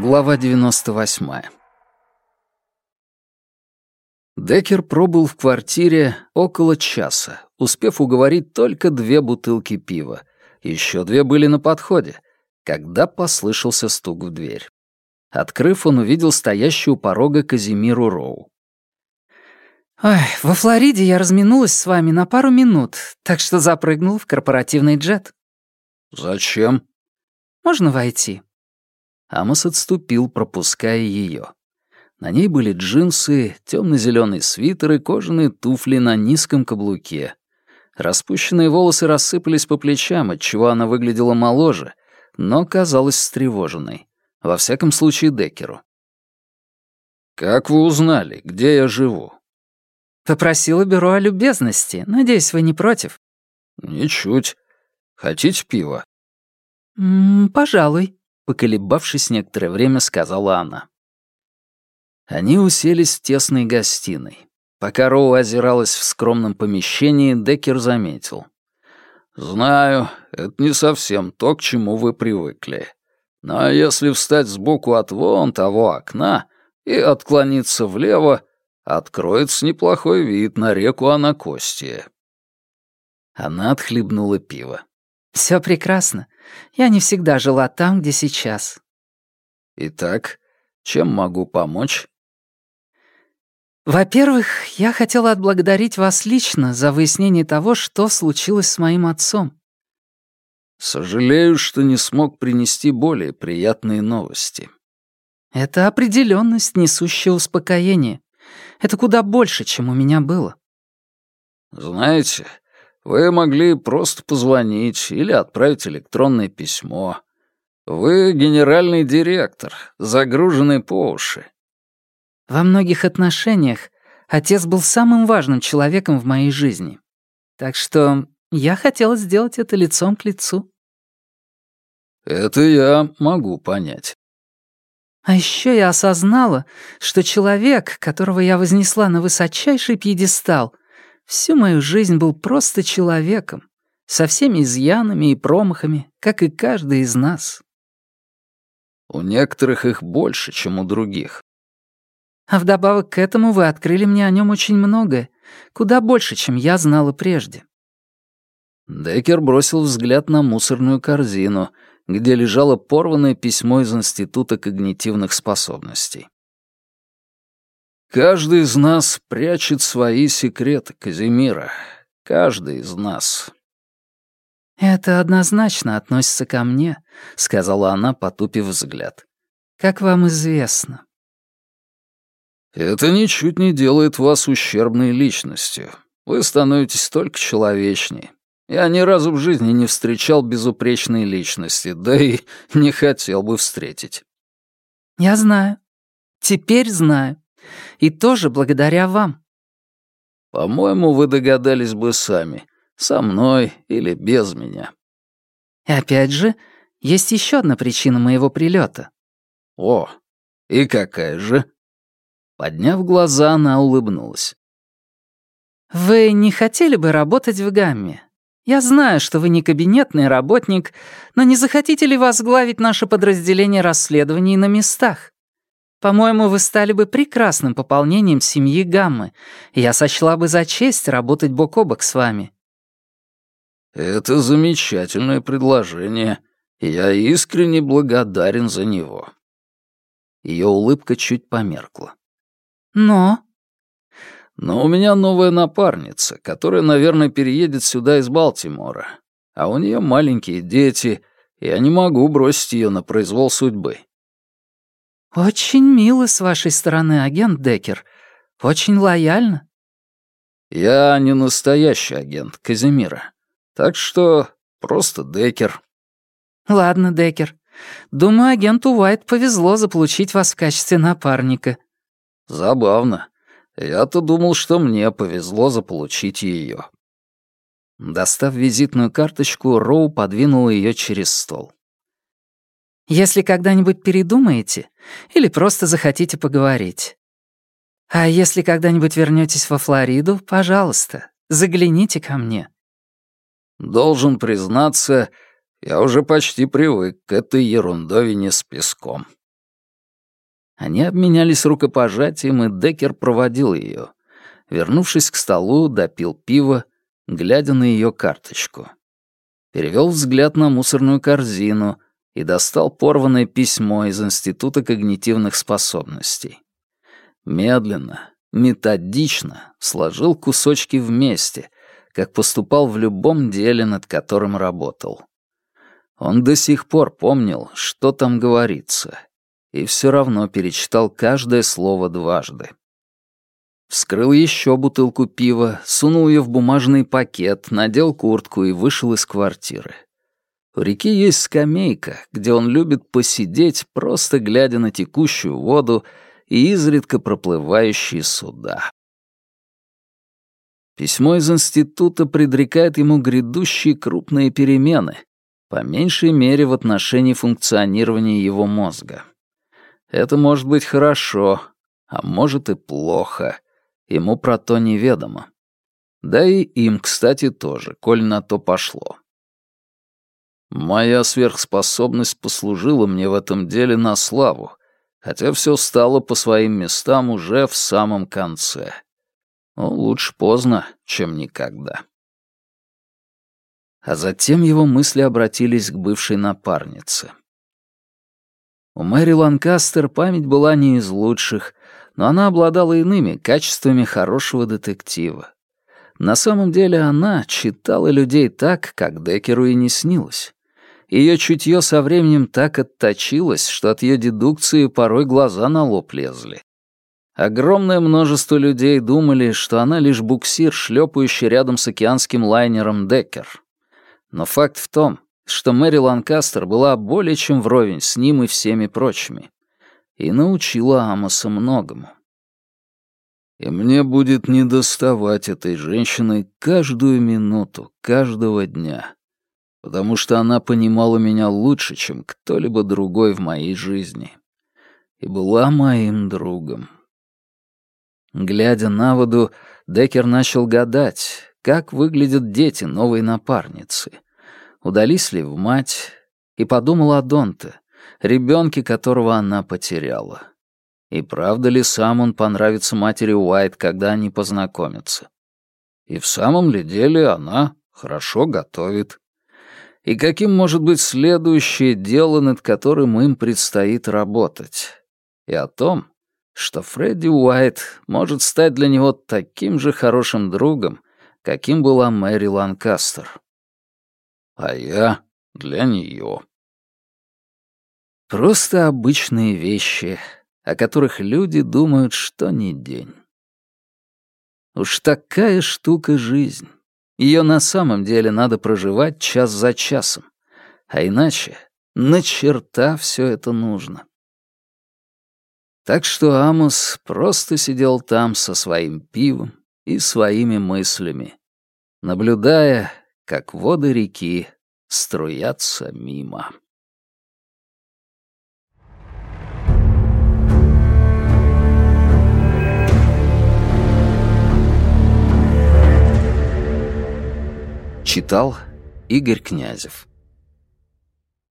Глава 98. Деккер пробыл в квартире около часа, успев уговорить только две бутылки пива. Еще две были на подходе, когда послышался стук в дверь. Открыв, он увидел стоящую у порога Казимиру Роу. «Ой, во Флориде я разминулась с вами на пару минут, так что запрыгнул в корпоративный джет». «Зачем?» «Можно войти?» Амос отступил, пропуская ее. На ней были джинсы, темно-зеленый свитер и кожаные туфли на низком каблуке. Распущенные волосы рассыпались по плечам, отчего она выглядела моложе, но казалась встревоженной. Во всяком случае, Деккеру. «Как вы узнали, где я живу?» «Попросила бюро о любезности. Надеюсь, вы не против?» «Ничуть. Хотите пива?» М -м, «Пожалуй», Поколебавшись некоторое время, сказала она. Они уселись в тесной гостиной. Пока Роу озиралась в скромном помещении, Деккер заметил. «Знаю, это не совсем то, к чему вы привыкли. Но если встать сбоку от вон того окна и отклониться влево, откроется неплохой вид на реку Анакостия». Она отхлебнула пиво. Все прекрасно. Я не всегда жила там, где сейчас. Итак, чем могу помочь? Во-первых, я хотела отблагодарить вас лично за выяснение того, что случилось с моим отцом. Сожалею, что не смог принести более приятные новости. Это определенность, несущая успокоение. Это куда больше, чем у меня было. Знаете, вы могли просто позвонить или отправить электронное письмо. Вы генеральный директор, загруженный по уши. Во многих отношениях отец был самым важным человеком в моей жизни. Так что я хотела сделать это лицом к лицу. Это я могу понять. А еще я осознала, что человек, которого я вознесла на высочайший пьедестал, Всю мою жизнь был просто человеком, со всеми изъянами и промахами, как и каждый из нас. У некоторых их больше, чем у других. А вдобавок к этому вы открыли мне о нем очень многое, куда больше, чем я знала прежде. Деккер бросил взгляд на мусорную корзину, где лежало порванное письмо из Института когнитивных способностей. Каждый из нас прячет свои секреты, Казимира. Каждый из нас. «Это однозначно относится ко мне», — сказала она, потупив взгляд. «Как вам известно». «Это ничуть не делает вас ущербной личностью. Вы становитесь только человечнее. Я ни разу в жизни не встречал безупречной личности, да и не хотел бы встретить». «Я знаю. Теперь знаю. И тоже благодаря вам». «По-моему, вы догадались бы сами, со мной или без меня». И опять же, есть еще одна причина моего прилета. «О, и какая же?» Подняв глаза, она улыбнулась. «Вы не хотели бы работать в гамме? Я знаю, что вы не кабинетный работник, но не захотите ли возглавить наше подразделение расследований на местах? По-моему, вы стали бы прекрасным пополнением семьи Гаммы, я сочла бы за честь работать бок о бок с вами». «Это замечательное предложение, я искренне благодарен за него». Ее улыбка чуть померкла. «Но...» «Но у меня новая напарница, которая, наверное, переедет сюда из Балтимора. А у нее маленькие дети, и я не могу бросить ее на произвол судьбы. «Очень мило с вашей стороны, агент Деккер. Очень лояльно». «Я не настоящий агент Казимира. Так что просто Деккер». «Ладно, Деккер. Думаю, агенту Уайт повезло заполучить вас в качестве напарника». «Забавно. Я-то думал, что мне повезло заполучить ее». Достав визитную карточку, Роу подвинул ее через стол. Если когда-нибудь передумаете или просто захотите поговорить. А если когда-нибудь вернетесь во Флориду, пожалуйста, загляните ко мне. Должен признаться, я уже почти привык к этой ерундовине с песком. Они обменялись рукопожатием, и Деккер проводил ее. Вернувшись к столу, допил пиво, глядя на ее карточку. Перевел взгляд на мусорную корзину и достал порванное письмо из Института когнитивных способностей. Медленно, методично сложил кусочки вместе, как поступал в любом деле, над которым работал. Он до сих пор помнил, что там говорится, и все равно перечитал каждое слово дважды. Вскрыл еще бутылку пива, сунул ее в бумажный пакет, надел куртку и вышел из квартиры. У реки есть скамейка, где он любит посидеть, просто глядя на текущую воду и изредка проплывающие суда. Письмо из института предрекает ему грядущие крупные перемены, по меньшей мере в отношении функционирования его мозга. Это может быть хорошо, а может и плохо. Ему про то неведомо. Да и им, кстати, тоже, коль на то пошло. Моя сверхспособность послужила мне в этом деле на славу, хотя все стало по своим местам уже в самом конце. Но лучше поздно, чем никогда. А затем его мысли обратились к бывшей напарнице. У Мэри Ланкастер память была не из лучших, но она обладала иными качествами хорошего детектива. На самом деле она читала людей так, как Деккеру и не снилось. Ее чутье со временем так отточилось, что от ее дедукции порой глаза на лоб лезли. Огромное множество людей думали, что она лишь буксир, шлепающий рядом с океанским лайнером Деккер. Но факт в том, что Мэри Ланкастер была более чем вровень с ним и всеми прочими, и научила Амоса многому. И мне будет недоставать этой женщины каждую минуту, каждого дня, потому что она понимала меня лучше, чем кто-либо другой в моей жизни, и была моим другом. Глядя на воду, Деккер начал гадать, как выглядят дети новой напарницы — удались ли в мать, и подумала о Донте, ребенке которого она потеряла. И правда ли сам он понравится матери Уайт, когда они познакомятся? И в самом ли деле она хорошо готовит? И каким может быть следующее дело, над которым им предстоит работать? И о том, что Фредди Уайт может стать для него таким же хорошим другом, каким была Мэри Ланкастер а я для нее. Просто обычные вещи, о которых люди думают, что не день. Уж такая штука жизнь. Ее на самом деле надо проживать час за часом. А иначе на черта все это нужно. Так что Амос просто сидел там со своим пивом и своими мыслями, наблюдая, как воды реки струятся мимо. Читал Игорь Князев